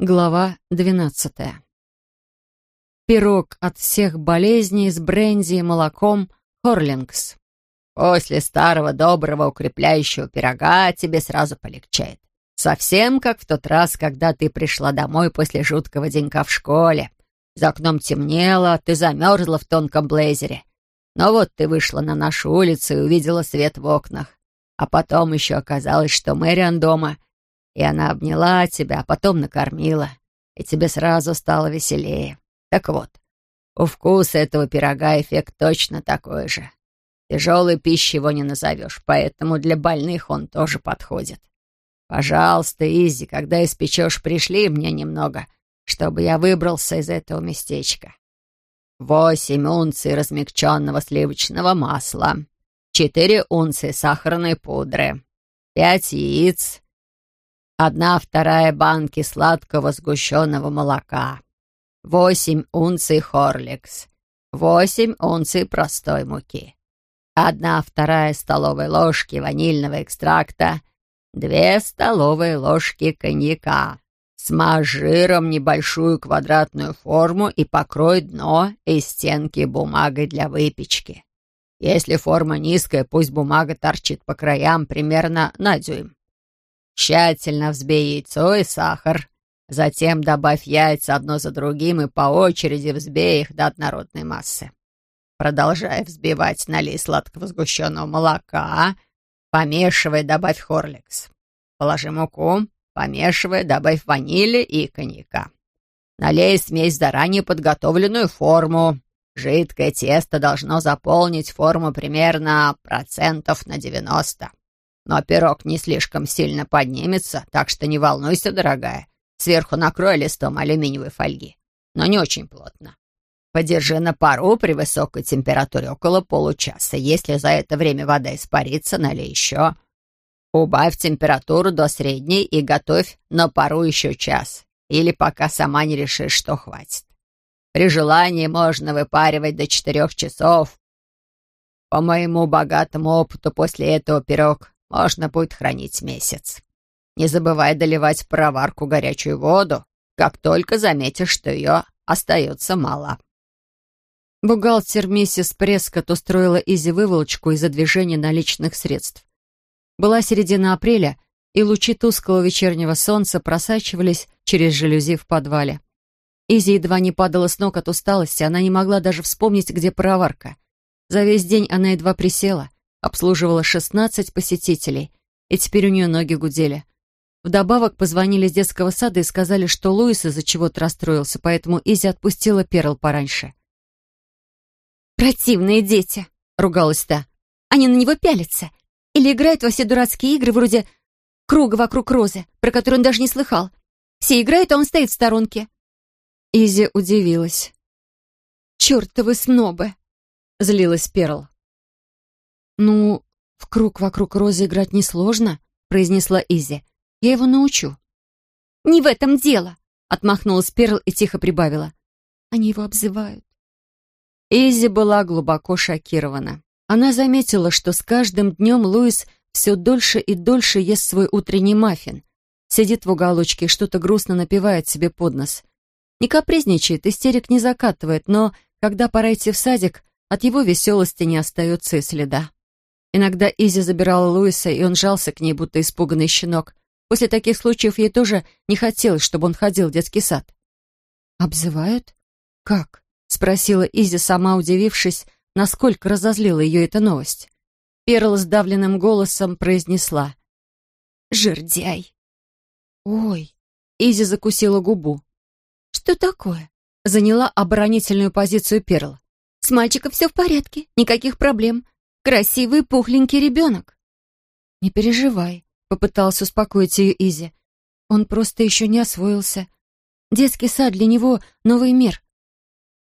Глава двенадцатая. Пирог от всех болезней с бренди и молоком Хорлингс. После старого доброго укрепляющего пирога тебе сразу полегчает. Совсем как в тот раз, когда ты пришла домой после жуткого денька в школе. За окном темнело, ты замерзла в тонком блейзере. Но вот ты вышла на нашу улицу и увидела свет в окнах. А потом еще оказалось, что Мэриан дома — и она обняла тебя, а потом накормила, и тебе сразу стало веселее. Так вот, у вкуса этого пирога эффект точно такой же. Тяжелой пищей его не назовешь, поэтому для больных он тоже подходит. Пожалуйста, Изи, когда испечешь, пришли мне немного, чтобы я выбрался из этого местечка. Восемь унций размягченного сливочного масла, четыре унции сахарной пудры, пять яиц, Одна вторая банки сладкого сгущенного молока. Восемь унций хорликс. Восемь унций простой муки. Одна вторая столовой ложки ванильного экстракта. Две столовые ложки коньяка. Смажь жиром небольшую квадратную форму и покрой дно и стенки бумагой для выпечки. Если форма низкая, пусть бумага торчит по краям примерно на дюйм. Тщательно взбей яйцо и сахар. Затем добавь яйца одно за другим и по очереди взбей их до однородной массы. Продолжай взбивать, налей сладкого сгущенного молока. Помешивай, добавь хорликс. Положи муку, помешивай, добавь ванили и коньяка. Налей смесь в заранее подготовленную форму. Жидкое тесто должно заполнить форму примерно процентов на девяносто. Но пирог не слишком сильно поднимется, так что не волнуйся, дорогая. Сверху накрой листом алюминиевой фольги, но не очень плотно. Подержи на пару при высокой температуре около получаса. Если за это время вода испарится, налей еще. Убавь температуру до средней и готовь на пару еще час. Или пока сама не решишь, что хватит. При желании можно выпаривать до четырех часов. По моему богатому опыту после этого пирог можно будет хранить месяц. Не забывай доливать в пароварку горячую воду, как только заметишь, что ее остается мало. Бухгалтер миссис Прескотт устроила Изи выволочку из-за движения наличных средств. Была середина апреля, и лучи тусклого вечернего солнца просачивались через жалюзи в подвале. Изи едва не падала с ног от усталости, она не могла даже вспомнить, где пароварка. За весь день она едва присела обслуживала 16 посетителей, и теперь у нее ноги гудели. Вдобавок позвонили из детского сада и сказали, что Луис из-за чего-то расстроился, поэтому Изи отпустила Перл пораньше. «Противные дети!» — ругалась та. «Они на него пялятся. Или играют во все дурацкие игры вроде «Круга вокруг розы», про который он даже не слыхал. Все играют, а он стоит в сторонке». Изи удивилась. «Чертовы снобы!» — злилась Перл. «Ну, в круг вокруг розы играть несложно», — произнесла Изи. «Я его научу». «Не в этом дело», — отмахнулась Перл и тихо прибавила. «Они его обзывают». Изи была глубоко шокирована. Она заметила, что с каждым днем Луис все дольше и дольше ест свой утренний маффин. Сидит в уголочке и что-то грустно напевает себе под нос. Не капризничает, истерик не закатывает, но, когда пора идти в садик, от его веселости не остается и следа. Иногда Изи забирала Луиса, и он жался к ней, будто испуганный щенок. После таких случаев ей тоже не хотелось, чтобы он ходил в детский сад. «Обзывают? Как?» — спросила Изи, сама удивившись, насколько разозлила ее эта новость. Перл сдавленным голосом произнесла. «Жердяй!» «Ой!» — Изи закусила губу. «Что такое?» — заняла оборонительную позицию Перл. «С мальчиком все в порядке, никаких проблем. Красивый пухленький ребенок. «Не переживай», — попытался успокоить ее Изи. «Он просто еще не освоился. Детский сад для него — новый мир».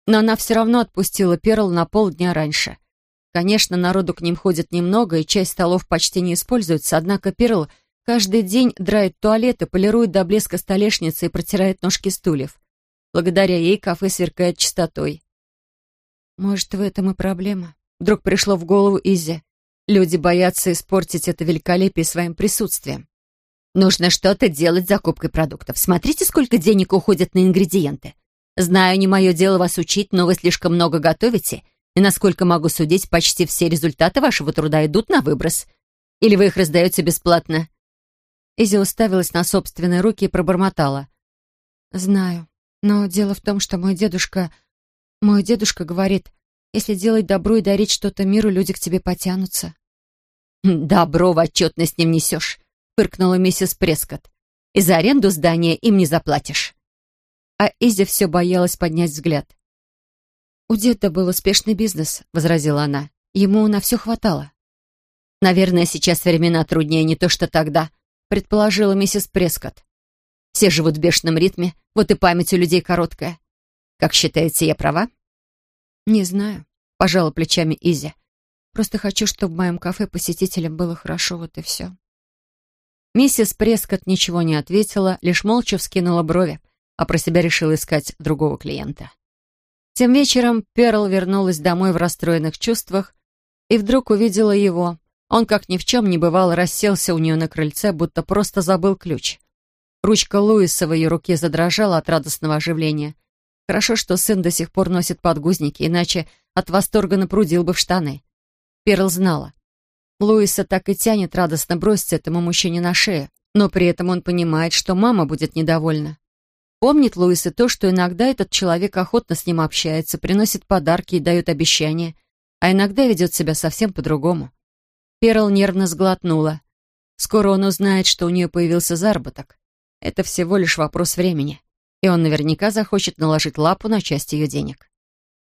Но она все равно отпустила Перл на полдня раньше. Конечно, народу к ним ходит немного, и часть столов почти не используется, однако Перл каждый день драет туалеты, полирует до блеска столешницы и протирает ножки стульев. Благодаря ей кафе сверкает чистотой. «Может, в этом и проблема?» Вдруг пришло в голову Изи. Люди боятся испортить это великолепие своим присутствием. Нужно что-то делать с закупкой продуктов. Смотрите, сколько денег уходит на ингредиенты. Знаю, не мое дело вас учить, но вы слишком много готовите, и, насколько могу судить, почти все результаты вашего труда идут на выброс. Или вы их раздаете бесплатно?» Изи уставилась на собственные руки и пробормотала. «Знаю, но дело в том, что мой дедушка... Мой дедушка говорит, если делать добро и дарить что-то миру, люди к тебе потянутся». «Добро в отчетность не внесешь», — фыркнула миссис Прескотт. «И за аренду здания им не заплатишь». А Изи все боялась поднять взгляд. «У деда был успешный бизнес», — возразила она. «Ему на все хватало». «Наверное, сейчас времена труднее не то что тогда», — предположила миссис Прескотт. «Все живут в бешеном ритме, вот и память у людей короткая. Как считаете, я права?» «Не знаю», — пожала плечами Изи. «Просто хочу, чтобы в моем кафе посетителям было хорошо, вот и все». Миссис Прескотт ничего не ответила, лишь молча вскинула брови, а про себя решила искать другого клиента. Тем вечером Перл вернулась домой в расстроенных чувствах и вдруг увидела его. Он, как ни в чем не бывало, расселся у нее на крыльце, будто просто забыл ключ. Ручка Луиса в ее руке задрожала от радостного оживления. Хорошо, что сын до сих пор носит подгузники, иначе от восторга напрудил бы в штаны. Перл знала. Луиса так и тянет радостно броситься этому мужчине на шею, но при этом он понимает, что мама будет недовольна. Помнит Луис и то, что иногда этот человек охотно с ним общается, приносит подарки и дает обещания, а иногда ведет себя совсем по-другому. Перл нервно сглотнула. Скоро он узнает, что у нее появился заработок. Это всего лишь вопрос времени, и он наверняка захочет наложить лапу на часть ее денег.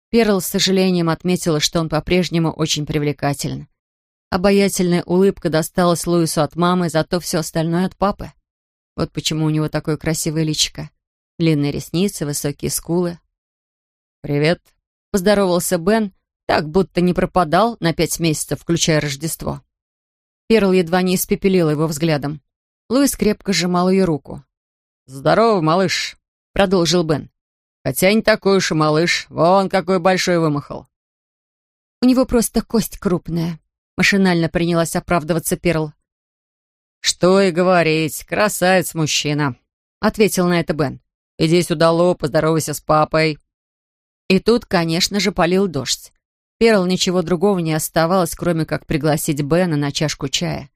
Перл с сожалением отметила, что он по-прежнему очень привлекателен. Обаятельная улыбка досталась Луису от мамы, зато все остальное от папы. Вот почему у него такое красивое личико. Длинные ресницы, высокие скулы. «Привет», — поздоровался Бен, так будто не пропадал на пять месяцев, включая Рождество. Перл едва не испепелила его взглядом. Луис крепко сжимал ее руку. «Здорово, малыш», — продолжил Бен. «Хотя не такой уж и малыш, вон какой большой вымахал». «У него просто кость крупная», — машинально принялась оправдываться Перл. «Что и говорить, красавец-мужчина», — ответил на это Бен. Иди сюда, Ло, поздоровайся с папой». И тут, конечно же, полил дождь. Перл ничего другого не оставалось, кроме как пригласить Бена на чашку чая.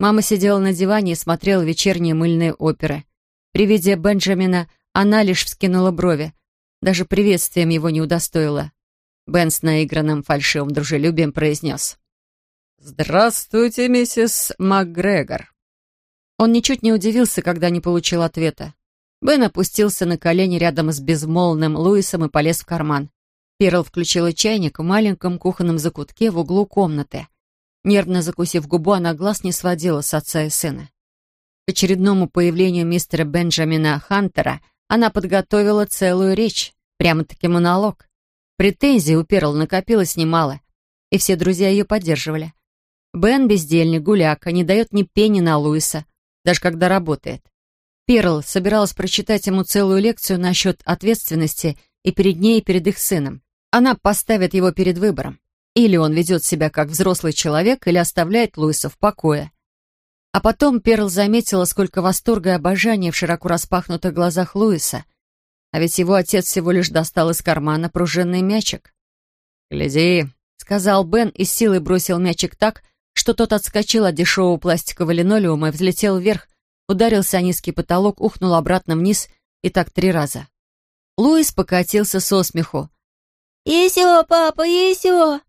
Мама сидела на диване и смотрела вечерние мыльные оперы. При виде Бенджамина она лишь вскинула брови. Даже приветствием его не удостоила. Бен с наигранным фальшивым дружелюбием произнес. «Здравствуйте, миссис МакГрегор». Он ничуть не удивился, когда не получил ответа. Бен опустился на колени рядом с безмолвным Луисом и полез в карман. Перл включила чайник в маленьком кухонном закутке в углу комнаты. Нервно закусив губу, она глаз не сводила с отца и сына. К очередному появлению мистера Бенджамина Хантера она подготовила целую речь, прямо-таки монолог. Претензий у Перл накопилось немало, и все друзья ее поддерживали. Бен бездельник, гуляка, не дает ни пени на Луиса, даже когда работает. Перл собиралась прочитать ему целую лекцию насчет ответственности и перед ней, и перед их сыном. Она поставит его перед выбором. Или он ведет себя как взрослый человек, или оставляет Луиса в покое. А потом Перл заметила, сколько восторга и обожания в широко распахнутых глазах Луиса. А ведь его отец всего лишь достал из кармана пружинный мячик. «Гляди», — сказал Бен и силой бросил мячик так, что тот отскочил от дешевого пластикового линолеума и взлетел вверх, ударился о низкий потолок, ухнул обратно вниз и так три раза. Луис покатился со смеху. «Есё, папа, есё!»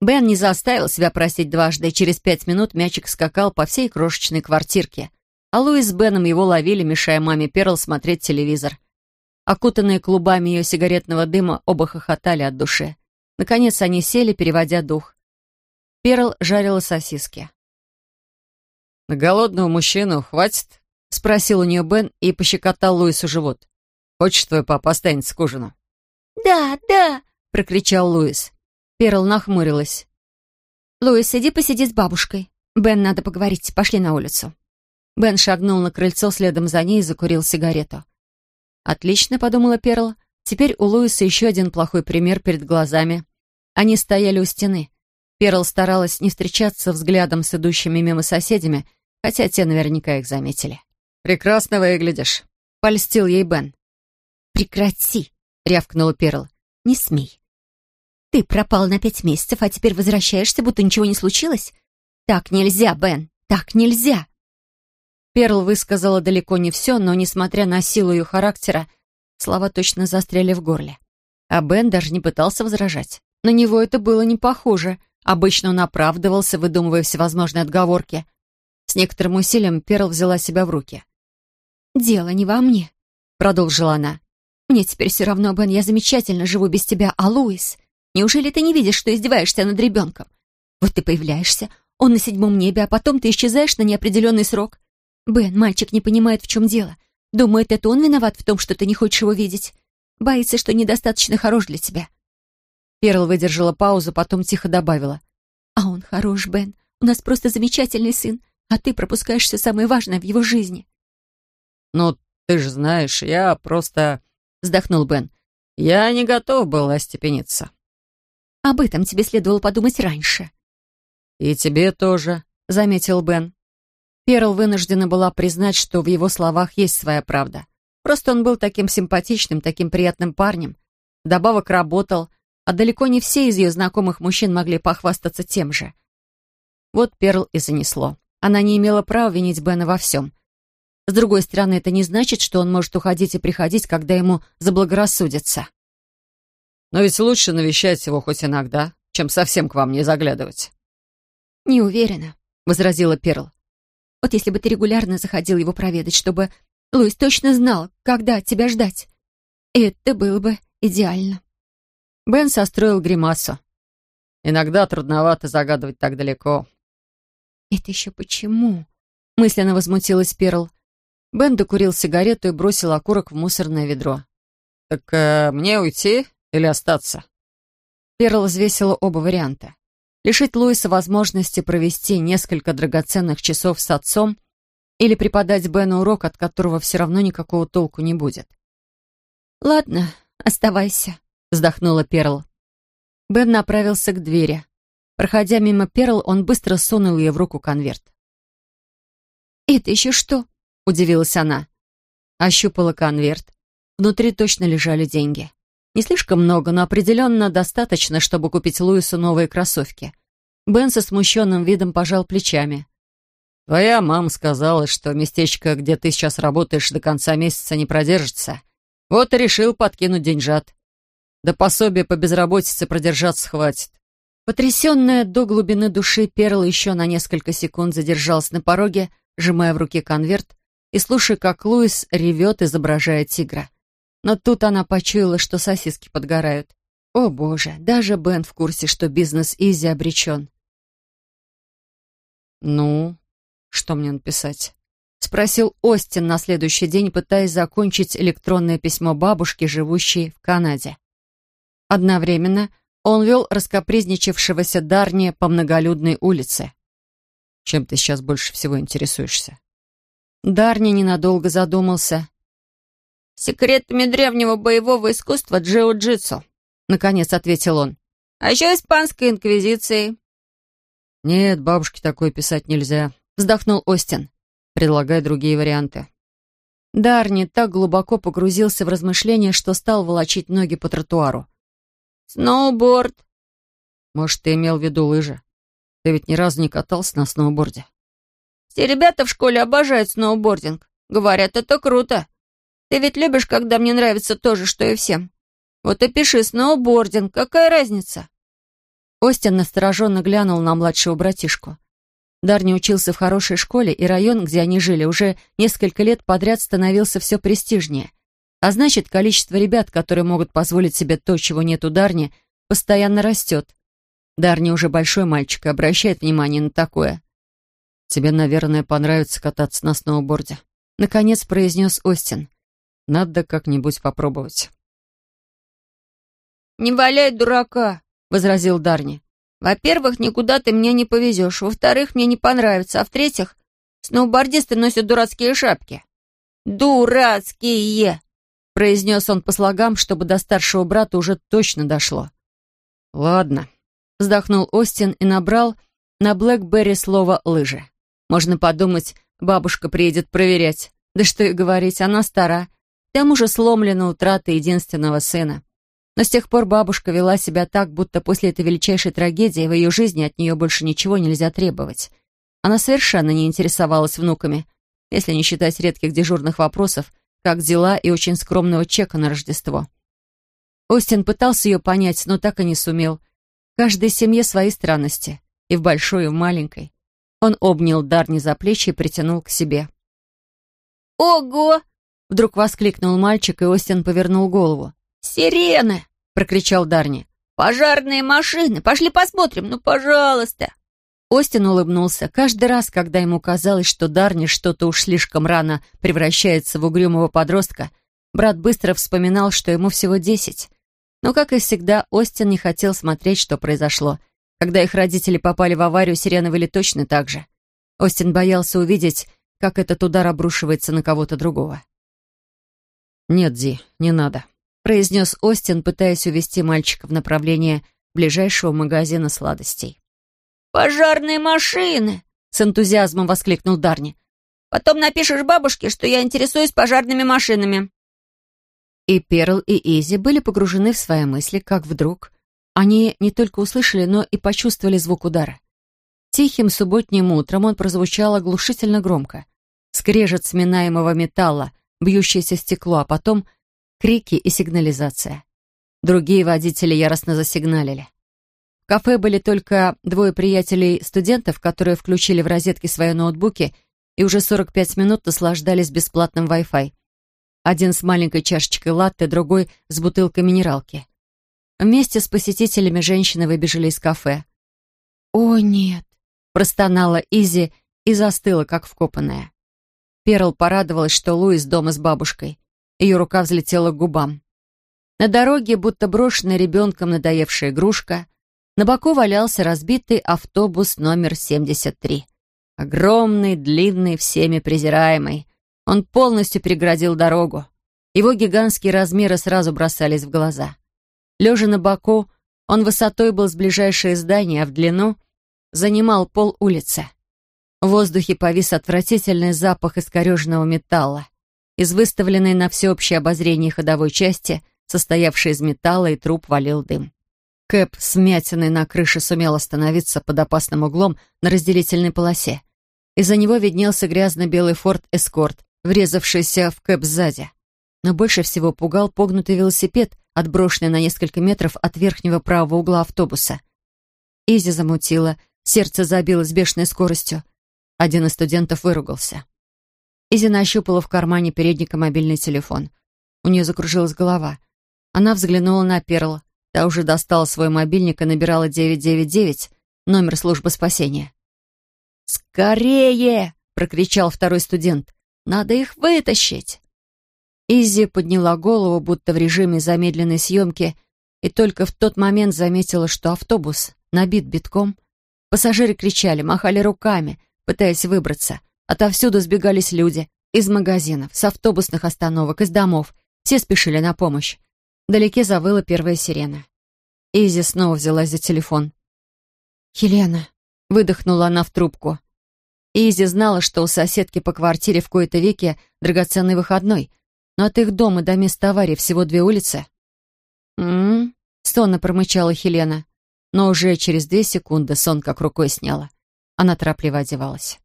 Бен не заставил себя просить дважды, и через пять минут мячик скакал по всей крошечной квартирке, а Луис с Беном его ловили, мешая маме Перл смотреть телевизор. Окутанные клубами ее сигаретного дыма, оба хохотали от души. Наконец они сели, переводя дух. Перл жарила сосиски. «На голодного мужчину хватит?» — спросил у нее Бен и пощекотал Луису живот. «Хочешь, твой папа останется к ужину?» «Да, да!» — прокричал Луис. Перл нахмурилась. «Луис, иди посиди с бабушкой. Бен, надо поговорить. Пошли на улицу». Бен шагнул на крыльцо следом за ней и закурил сигарету. «Отлично», — подумала Перл. «Теперь у Луиса еще один плохой пример перед глазами. Они стояли у стены. Перл старалась не встречаться взглядом с идущими мимо соседями, хотя те наверняка их заметили. «Прекрасно выглядишь», — польстил ей Бен. «Прекрати», — рявкнула Перл. «Не смей. Ты пропал на пять месяцев, а теперь возвращаешься, будто ничего не случилось? Так нельзя, Бен, так нельзя!» Перл высказала далеко не все, но, несмотря на силу ее характера, слова точно застряли в горле. А Бен даже не пытался возражать. На него это было не похоже. Обычно он оправдывался, выдумывая всевозможные отговорки. С некоторым усилием Перл взяла себя в руки. «Дело не во мне», — продолжила она. «Мне теперь все равно, Бен, я замечательно живу без тебя, а Луис? Неужели ты не видишь, что издеваешься над ребенком? Вот ты появляешься, он на седьмом небе, а потом ты исчезаешь на неопределенный срок. Бен, мальчик не понимает, в чем дело. Думает, это он виноват в том, что ты не хочешь его видеть. Боится, что недостаточно хорош для тебя. Перл выдержала паузу, потом тихо добавила. «А он хорош, Бен. У нас просто замечательный сын, а ты пропускаешь все самое важное в его жизни». «Ну, ты же знаешь, я просто...» — вздохнул Бен. «Я не готов был остепениться». «Об этом тебе следовало подумать раньше». «И тебе тоже», — заметил Бен. Перл вынуждена была признать, что в его словах есть своя правда. Просто он был таким симпатичным, таким приятным парнем. Добавок работал, а далеко не все из ее знакомых мужчин могли похвастаться тем же. Вот Перл и занесло. Она не имела права винить Бена во всем. С другой стороны, это не значит, что он может уходить и приходить, когда ему заблагорассудится. Но ведь лучше навещать его хоть иногда, чем совсем к вам не заглядывать. «Не уверена», — возразила Перл. «Вот если бы ты регулярно заходил его проведать, чтобы Луис точно знал, когда тебя ждать, это было бы идеально». Бен состроил гримасу. «Иногда трудновато загадывать так далеко». «Это еще почему?» — мысленно возмутилась Перл. Бен докурил сигарету и бросил окурок в мусорное ведро. «Так э, мне уйти или остаться?» Перл взвесила оба варианта. Лишить Луиса возможности провести несколько драгоценных часов с отцом или преподать Бену урок, от которого все равно никакого толку не будет. «Ладно, оставайся», вздохнула Перл. Бен направился к двери. Проходя мимо Перл, он быстро сунул ей в руку конверт. «Это еще что?» — удивилась она. Ощупала конверт. Внутри точно лежали деньги. Не слишком много, но определенно достаточно, чтобы купить Луису новые кроссовки. Бен со смущенным видом пожал плечами. «Твоя мама сказала, что местечко, где ты сейчас работаешь, до конца месяца не продержится. Вот и решил подкинуть деньжат. Да пособие по безработице продержаться хватит. Потрясенная до глубины души, Перл еще на несколько секунд задержалась на пороге, сжимая в руке конверт и слушая, как Луис ревет, изображая тигра. Но тут она почуяла, что сосиски подгорают. О боже, даже Бен в курсе, что бизнес Изи обречен. «Ну, что мне написать?» — спросил Остин на следующий день, пытаясь закончить электронное письмо бабушке, живущей в Канаде. Одновременно он вел раскопризничавшегося Дарни по многолюдной улице. «Чем ты сейчас больше всего интересуешься?» Дарни ненадолго задумался. «Секретами древнего боевого искусства джиу-джитсу», — наконец ответил он. «А еще испанской инквизиции». «Нет, бабушке такое писать нельзя», — вздохнул Остин. «Предлагай другие варианты». Дарни так глубоко погрузился в размышления, что стал волочить ноги по тротуару. «Сноуборд». «Может, ты имел в виду лыжи? Ты ведь ни разу не катался на сноуборде?» «Все ребята в школе обожают сноубординг. Говорят, это круто. Ты ведь любишь, когда мне нравится то же, что и всем. Вот и пиши сноубординг. Какая разница?» Остин настороженно глянул на младшего братишку. Дарни учился в хорошей школе, и район, где они жили, уже несколько лет подряд становился все престижнее. А значит, количество ребят, которые могут позволить себе то, чего нет у Дарни, постоянно растет. Дарни уже большой мальчик и обращает внимание на такое. «Тебе, наверное, понравится кататься на сноуборде», — наконец произнес Остин. «Надо как-нибудь попробовать». «Не валяй дурака», — возразил Дарни. «Во-первых, никуда ты меня не повезешь. Во-вторых, мне не понравится. А в-третьих, сноубордисты носят дурацкие шапки». «Дурацкие!» произнес он по слогам, чтобы до старшего брата уже точно дошло. «Ладно», — вздохнул Остин и набрал на Блэкберри слово «лыжи». Можно подумать, бабушка приедет проверять. Да что и говорить, она стара. К тому же сломлена утрата единственного сына. Но с тех пор бабушка вела себя так, будто после этой величайшей трагедии в ее жизни от нее больше ничего нельзя требовать. Она совершенно не интересовалась внуками, если не считать редких дежурных вопросов, как дела и очень скромного чека на Рождество. Остин пытался ее понять, но так и не сумел. Каждой семье свои странности, и в большой, и в маленькой. Он обнял Дарни за плечи и притянул к себе. «Ого!» — вдруг воскликнул мальчик, и Остин повернул голову. «Сирены!» — прокричал Дарни. «Пожарные машины! Пошли посмотрим, ну, пожалуйста!» Остин улыбнулся. Каждый раз, когда ему казалось, что Дарни что-то уж слишком рано превращается в угрюмого подростка, брат быстро вспоминал, что ему всего десять. Но, как и всегда, Остин не хотел смотреть, что произошло. Когда их родители попали в аварию, сирены были точно так же. Остин боялся увидеть, как этот удар обрушивается на кого-то другого. «Нет, Ди, не надо», — произнес Остин, пытаясь увести мальчика в направлении ближайшего магазина сладостей. «Пожарные машины!» — с энтузиазмом воскликнул Дарни. «Потом напишешь бабушке, что я интересуюсь пожарными машинами». И Перл, и Изи были погружены в свои мысли, как вдруг они не только услышали, но и почувствовали звук удара. Тихим субботним утром он прозвучал оглушительно громко. Скрежет сминаемого металла, бьющееся стекло, а потом крики и сигнализация. Другие водители яростно засигналили кафе были только двое приятелей-студентов, которые включили в розетки свои ноутбуки и уже 45 минут наслаждались бесплатным Wi-Fi. Один с маленькой чашечкой латте, другой с бутылкой минералки. Вместе с посетителями женщины выбежали из кафе. «О, нет!» — простонала Изи и застыла, как вкопанная. Перл порадовалась, что Луис дома с бабушкой. Ее рука взлетела к губам. На дороге, будто брошенная ребенком надоевшая игрушка, на боку валялся разбитый автобус номер 73. Огромный, длинный, всеми презираемый. Он полностью переградил дорогу. Его гигантские размеры сразу бросались в глаза. Лежа на боку, он высотой был с ближайшее здание, а в длину занимал пол улицы. В воздухе повис отвратительный запах искореженного металла. Из выставленной на всеобщее обозрение ходовой части, состоявшей из металла и труб, валил дым. Кэп с на крыше сумел остановиться под опасным углом на разделительной полосе. Из-за него виднелся грязно-белый форт «Эскорт», врезавшийся в Кэп сзади. Но больше всего пугал погнутый велосипед, отброшенный на несколько метров от верхнего правого угла автобуса. Изи замутила, сердце забилось бешеной скоростью. Один из студентов выругался. Изи нащупала в кармане передника мобильный телефон. У нее закружилась голова. Она взглянула на Перл. Та уже достала свой мобильник и набирала 999, номер службы спасения. «Скорее!» — прокричал второй студент. «Надо их вытащить!» Изи подняла голову, будто в режиме замедленной съемки, и только в тот момент заметила, что автобус набит битком. Пассажиры кричали, махали руками, пытаясь выбраться. Отовсюду сбегались люди. Из магазинов, с автобусных остановок, из домов. Все спешили на помощь. Вдалеке завыла первая сирена. Изи снова взялась за телефон. «Елена», — выдохнула она в трубку. Изи знала, что у соседки по квартире в кои-то веке драгоценный выходной, но от их дома до места аварии всего две улицы. «М-м-м», сонно промычала Хелена, но уже через две секунды сон как рукой сняла. Она торопливо одевалась.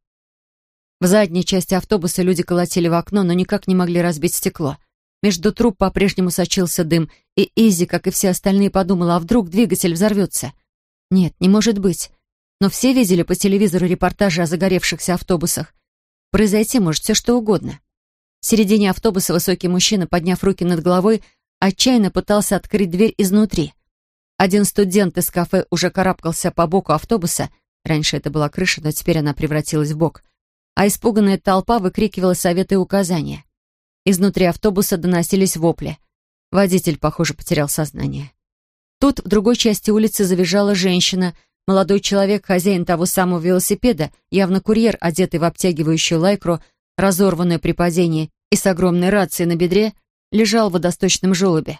В задней части автобуса люди колотили в окно, но никак не могли разбить стекло. Между труб по-прежнему сочился дым, и Изи, как и все остальные, подумала, а вдруг двигатель взорвется? Нет, не может быть. Но все видели по телевизору репортажи о загоревшихся автобусах. Произойти может все что угодно. В середине автобуса высокий мужчина, подняв руки над головой, отчаянно пытался открыть дверь изнутри. Один студент из кафе уже карабкался по боку автобуса. Раньше это была крыша, но теперь она превратилась в бок. А испуганная толпа выкрикивала советы и указания. Изнутри автобуса доносились вопли. Водитель, похоже, потерял сознание. Тут, в другой части улицы, завизжала женщина. Молодой человек, хозяин того самого велосипеда, явно курьер, одетый в обтягивающую лайкру, разорванную при падении и с огромной рацией на бедре, лежал в водосточном желобе.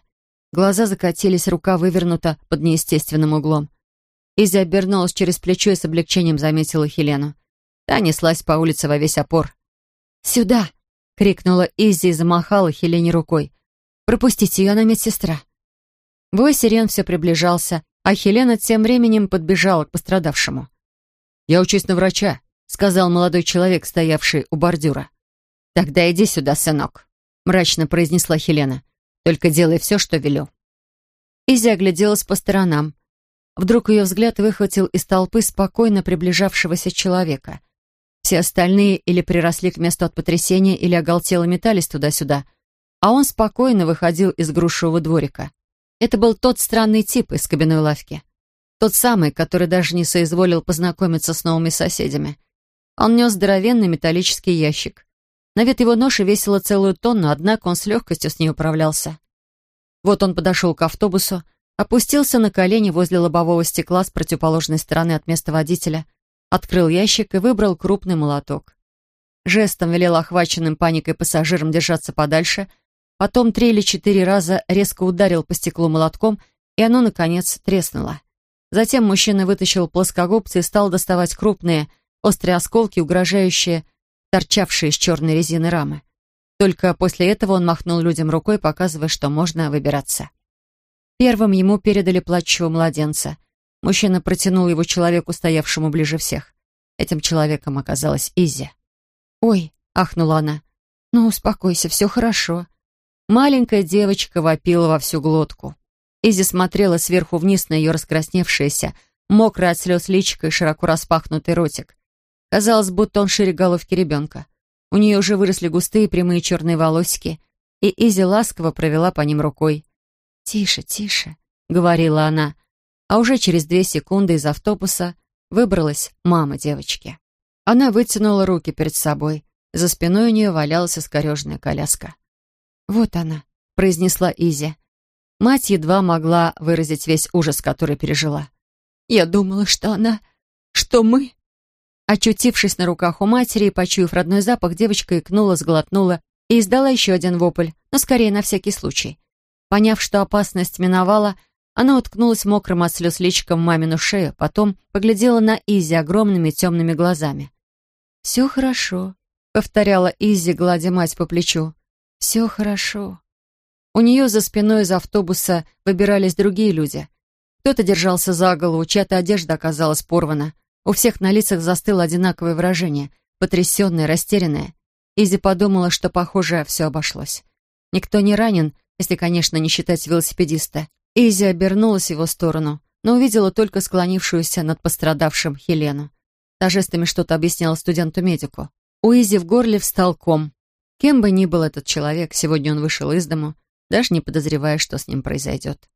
Глаза закатились, рука вывернута под неестественным углом. Изи обернулась через плечо и с облегчением заметила Хелену. Та неслась по улице во весь опор. «Сюда!» — крикнула Изи и замахала Хелене рукой. «Пропустите ее, она медсестра». Вой сирен все приближался, а Хелена тем временем подбежала к пострадавшему. «Я учусь на врача», — сказал молодой человек, стоявший у бордюра. «Тогда иди сюда, сынок», — мрачно произнесла Хелена. «Только делай все, что велю». Изи огляделась по сторонам. Вдруг ее взгляд выхватил из толпы спокойно приближавшегося человека. Все остальные или приросли к месту от потрясения, или оголтело метались туда-сюда, а он спокойно выходил из грушевого дворика. Это был тот странный тип из кабиной лавки. Тот самый, который даже не соизволил познакомиться с новыми соседями. Он нес здоровенный металлический ящик. На вид его ноши весила целую тонну, однако он с легкостью с ней управлялся. Вот он подошел к автобусу, опустился на колени возле лобового стекла с противоположной стороны от места водителя, открыл ящик и выбрал крупный молоток. Жестом велел охваченным паникой пассажирам держаться подальше, потом три или четыре раза резко ударил по стеклу молотком, и оно, наконец, треснуло. Затем мужчина вытащил плоскогубцы и стал доставать крупные, острые осколки, угрожающие, торчавшие из черной резины рамы. Только после этого он махнул людям рукой, показывая, что можно выбираться. Первым ему передали плачущего младенца. Мужчина протянул его человеку, стоявшему ближе всех. Этим человеком оказалась Изи. «Ой!» — ахнула она. «Ну, успокойся, все хорошо». Маленькая девочка вопила во всю глотку. Изи смотрела сверху вниз на ее раскрасневшееся, мокрое от слез личико и широко распахнутый ротик. Казалось, будто он шире головки ребенка. У нее уже выросли густые прямые черные волосики, и Изи ласково провела по ним рукой. «Тише, тише», — говорила она, а уже через две секунды из автобуса выбралась мама девочки. Она вытянула руки перед собой, за спиной у нее валялась искорежная коляска. «Вот она», — произнесла Изи. Мать едва могла выразить весь ужас, который пережила. «Я думала, что она... что мы...» Очутившись на руках у матери и почуяв родной запах, девочка икнула, сглотнула и издала еще один вопль, но скорее на всякий случай. Поняв, что опасность миновала, она уткнулась мокрым от слез личиком мамину шею, потом поглядела на Изи огромными темными глазами. «Все хорошо», — повторяла Изи, гладя мать по плечу. «Все хорошо». У нее за спиной из автобуса выбирались другие люди. Кто-то держался за голову, чья-то одежда оказалась порвана — у всех на лицах застыло одинаковое выражение, потрясенное, растерянное. Изи подумала, что, похоже, все обошлось. Никто не ранен, если, конечно, не считать велосипедиста. Изи обернулась в его сторону, но увидела только склонившуюся над пострадавшим Хелену. Та жестами что-то объясняла студенту-медику. У Изи в горле встал ком. Кем бы ни был этот человек, сегодня он вышел из дому, даже не подозревая, что с ним произойдет.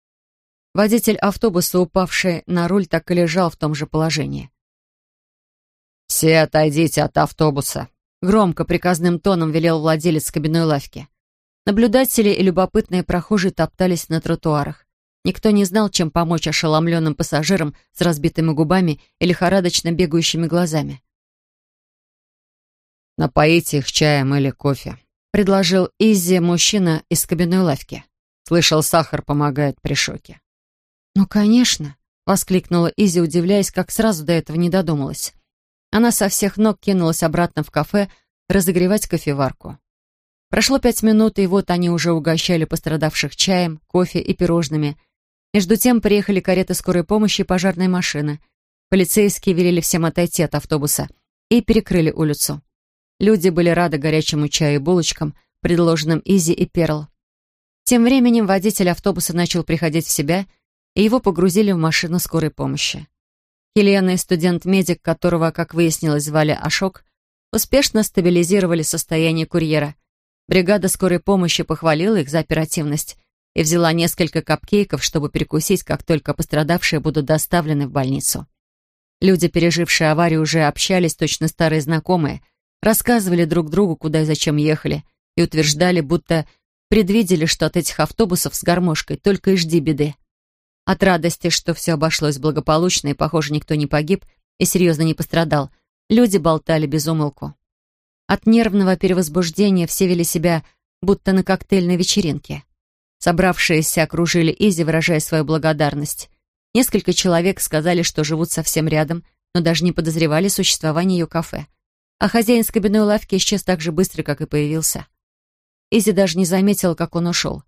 Водитель автобуса, упавший на руль, так и лежал в том же положении. «Все отойдите от автобуса», — громко приказным тоном велел владелец кабиной лавки. Наблюдатели и любопытные прохожие топтались на тротуарах. Никто не знал, чем помочь ошеломленным пассажирам с разбитыми губами и лихорадочно бегающими глазами. «Напоите их чаем или кофе», — предложил Изи, мужчина из кабиной лавки. «Слышал, сахар помогает при шоке». «Ну, конечно», — воскликнула Изи, удивляясь, как сразу до этого не додумалась. Она со всех ног кинулась обратно в кафе разогревать кофеварку. Прошло пять минут, и вот они уже угощали пострадавших чаем, кофе и пирожными. Между тем приехали кареты скорой помощи и пожарные машины. Полицейские велели всем отойти от автобуса и перекрыли улицу. Люди были рады горячему чаю и булочкам, предложенным Изи и Перл. Тем временем водитель автобуса начал приходить в себя, и его погрузили в машину скорой помощи. Хелена и студент-медик, которого, как выяснилось, звали Ашок, успешно стабилизировали состояние курьера. Бригада скорой помощи похвалила их за оперативность и взяла несколько капкейков, чтобы перекусить, как только пострадавшие будут доставлены в больницу. Люди, пережившие аварию, уже общались, точно старые знакомые, рассказывали друг другу, куда и зачем ехали, и утверждали, будто предвидели, что от этих автобусов с гармошкой только и жди беды. От радости, что все обошлось благополучно и, похоже, никто не погиб и серьезно не пострадал, люди болтали без умолку. От нервного перевозбуждения все вели себя, будто на коктейльной вечеринке. Собравшиеся окружили Изи, выражая свою благодарность. Несколько человек сказали, что живут совсем рядом, но даже не подозревали существование ее кафе. а хозяин с кабиной лавки исчез так же быстро, как и появился. Изи даже не заметила, как он ушел.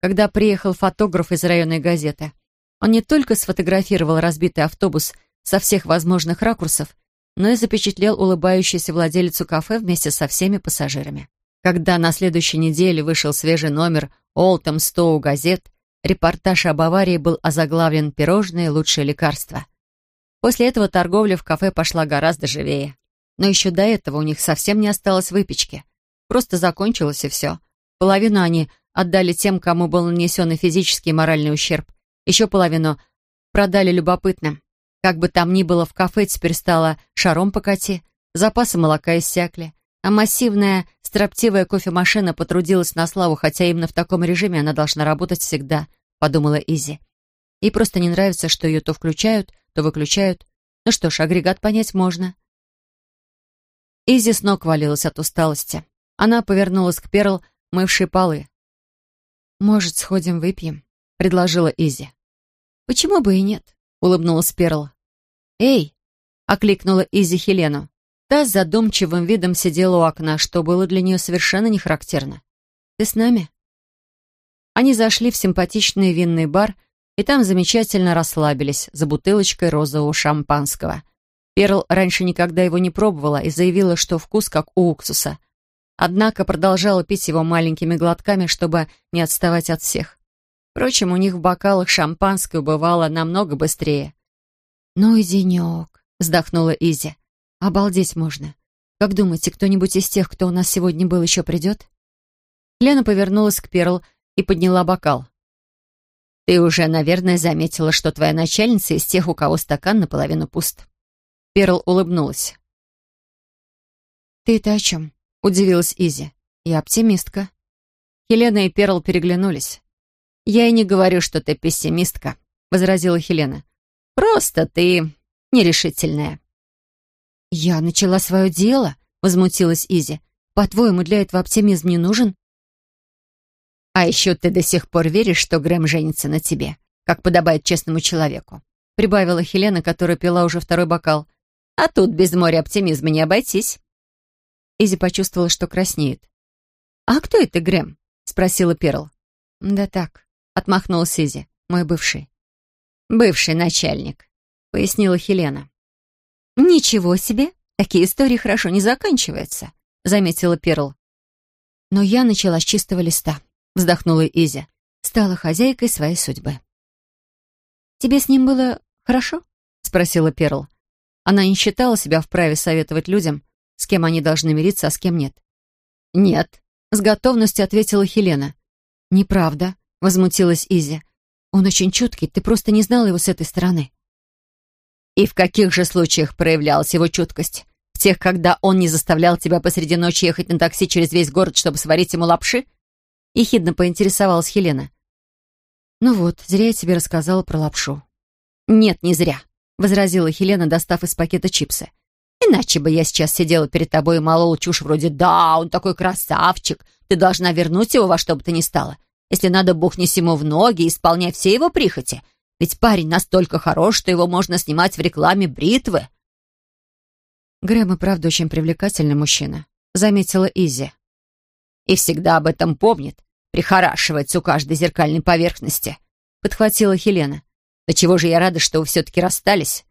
Когда приехал фотограф из районной газеты, он не только сфотографировал разбитый автобус со всех возможных ракурсов, но и запечатлел улыбающуюся владелицу кафе вместе со всеми пассажирами. Когда на следующей неделе вышел свежий номер Олтом Стоу газет, репортаж об аварии был озаглавлен «Пирожные – лучшее лекарство». После этого торговля в кафе пошла гораздо живее. Но еще до этого у них совсем не осталось выпечки. Просто закончилось и все. Половину они отдали тем, кому был нанесен и физический и моральный ущерб. Еще половину продали любопытным. Как бы там ни было, в кафе теперь стало шаром покати, запасы молока иссякли, а массивная, строптивая кофемашина потрудилась на славу, хотя именно в таком режиме она должна работать всегда, подумала Изи. Ей просто не нравится, что ее то включают, то выключают. Ну что ж, агрегат понять можно. Изи с ног валилась от усталости. Она повернулась к Перл, мывшей полы. «Может, сходим выпьем?» — предложила Изи. «Почему бы и нет?» — улыбнулась Перл. «Эй!» — окликнула Изи Хелену. Та с задумчивым видом сидела у окна, что было для нее совершенно не характерно. «Ты с нами?» Они зашли в симпатичный винный бар, и там замечательно расслабились за бутылочкой розового шампанского. Перл раньше никогда его не пробовала и заявила, что вкус как у уксуса. Однако продолжала пить его маленькими глотками, чтобы не отставать от всех. Впрочем, у них в бокалах шампанское бывало намного быстрее. «Ну и денек», — вздохнула Изи. «Обалдеть можно. Как думаете, кто-нибудь из тех, кто у нас сегодня был, еще придет?» Лена повернулась к Перл и подняла бокал. «Ты уже, наверное, заметила, что твоя начальница из тех, у кого стакан наполовину пуст». Перл улыбнулась. «Ты это о чем?» — удивилась Изи. «Я оптимистка». Хелена и Перл переглянулись. «Я и не говорю, что ты пессимистка», — возразила Хелена. «Просто ты нерешительная». «Я начала свое дело», — возмутилась Изи. «По-твоему, для этого оптимизм не нужен?» «А еще ты до сих пор веришь, что Грэм женится на тебе, как подобает честному человеку», — прибавила Хелена, которая пила уже второй бокал. А тут без моря оптимизма не обойтись. Изи почувствовала, что краснеет. «А кто это Грэм?» — спросила Перл. «Да так», — отмахнулась Изи, мой бывший. «Бывший начальник», — пояснила Хелена. «Ничего себе! Такие истории хорошо не заканчиваются», — заметила Перл. «Но я начала с чистого листа», — вздохнула Изи. «Стала хозяйкой своей судьбы». «Тебе с ним было хорошо?» — спросила Перл. Она не считала себя вправе советовать людям, с кем они должны мириться, а с кем нет. «Нет», — с готовностью ответила Хелена. «Неправда», — возмутилась Изи. «Он очень чуткий, ты просто не знала его с этой стороны». «И в каких же случаях проявлялась его чуткость? В тех, когда он не заставлял тебя посреди ночи ехать на такси через весь город, чтобы сварить ему лапши?» Ехидно поинтересовалась Хелена. «Ну вот, зря я тебе рассказала про лапшу». «Нет, не зря возразила Хелена, достав из пакета чипсы. «Иначе бы я сейчас сидела перед тобой и молола чушь вроде «Да, он такой красавчик, ты должна вернуть его во что бы то ни стало. Если надо, бухнись ему в ноги и исполняй все его прихоти. Ведь парень настолько хорош, что его можно снимать в рекламе бритвы». «Грэм и правда очень привлекательный мужчина», — заметила Изи. «И всегда об этом помнит, прихорашивается у каждой зеркальной поверхности», — подхватила Хелена. Да чего же я рада, что вы все-таки расстались?»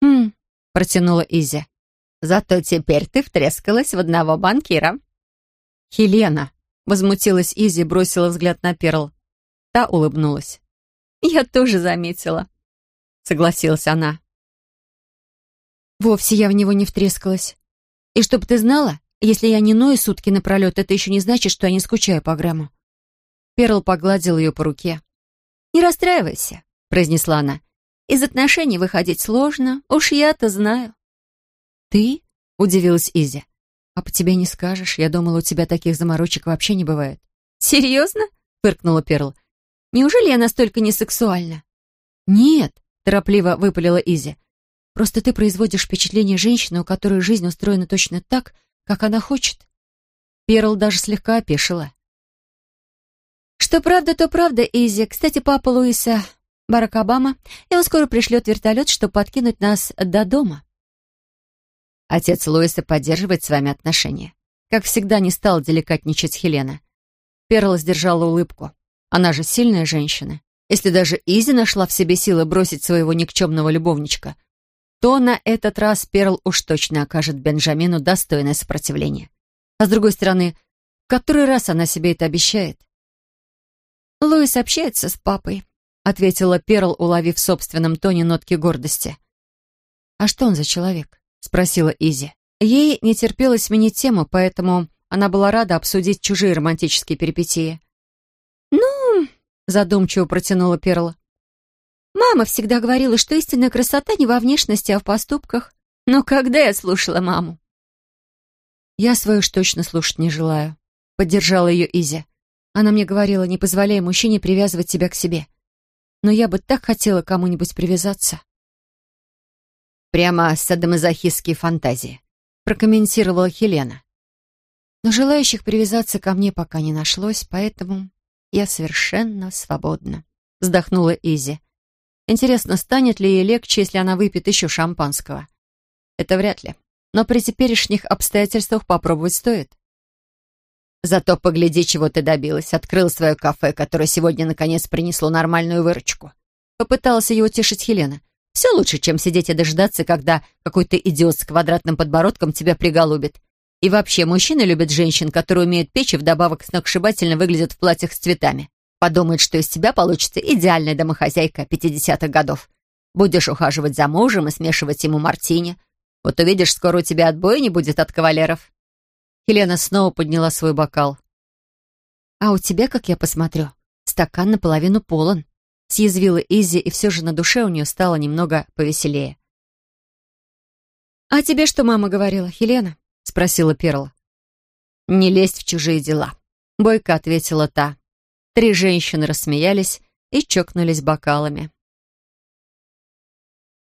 «Хм», — протянула Изи. «Зато теперь ты втрескалась в одного банкира». «Хелена», — возмутилась Изи, бросила взгляд на Перл. Та улыбнулась. «Я тоже заметила», — согласилась она. «Вовсе я в него не втрескалась. И чтоб ты знала, если я не ною сутки напролет, это еще не значит, что я не скучаю по Грэму». Перл погладил ее по руке. «Не расстраивайся произнесла она. «Из отношений выходить сложно, уж я-то знаю». «Ты?» — удивилась Изи. «А по тебе не скажешь. Я думала, у тебя таких заморочек вообще не бывает». «Серьезно?» — фыркнула Перл. «Неужели я настолько несексуальна?» «Нет», — торопливо выпалила Изи. «Просто ты производишь впечатление женщины, у которой жизнь устроена точно так, как она хочет». Перл даже слегка опешила. «Что правда, то правда, Изи. Кстати, папа Луиса Барак Обама, и он скоро пришлет вертолет, чтобы подкинуть нас до дома. Отец Луиса поддерживает с вами отношения. Как всегда, не стал деликатничать Хелена. Перл сдержала улыбку. Она же сильная женщина. Если даже Изи нашла в себе силы бросить своего никчемного любовничка, то на этот раз Перл уж точно окажет Бенджамину достойное сопротивление. А с другой стороны, в который раз она себе это обещает? «Луис общается с папой», — ответила Перл, уловив в собственном тоне нотки гордости. «А что он за человек?» — спросила Изи. Ей не терпелось сменить тему, поэтому она была рада обсудить чужие романтические перипетии. «Ну...» — задумчиво протянула Перл. «Мама всегда говорила, что истинная красота не во внешности, а в поступках. Но когда я слушала маму?» «Я свою уж точно слушать не желаю», — поддержала ее Изи. Она мне говорила, не позволяя мужчине привязывать тебя к себе. Но я бы так хотела кому-нибудь привязаться. Прямо садомазохистские фантазии, прокомментировала Хелена. Но желающих привязаться ко мне пока не нашлось, поэтому я совершенно свободна. Вздохнула Изи. Интересно, станет ли ей легче, если она выпьет еще шампанского? Это вряд ли. Но при теперешних обстоятельствах попробовать стоит. Зато погляди, чего ты добилась. Открыл свое кафе, которое сегодня наконец принесло нормальную выручку. Попыталась ее утешить Хелена. Все лучше, чем сидеть и дождаться, когда какой-то идиот с квадратным подбородком тебя приголубит. И вообще, мужчины любят женщин, которые умеют печь и вдобавок сногсшибательно выглядят в платьях с цветами. Подумают, что из тебя получится идеальная домохозяйка 50-х годов. Будешь ухаживать за мужем и смешивать ему мартини. Вот увидишь, скоро у тебя отбоя не будет от кавалеров. Елена снова подняла свой бокал. «А у тебя, как я посмотрю, стакан наполовину полон», съязвила Изи, и все же на душе у нее стало немного повеселее. «А тебе что мама говорила, Елена?» — спросила Перла. «Не лезть в чужие дела», — бойко ответила та. Три женщины рассмеялись и чокнулись бокалами.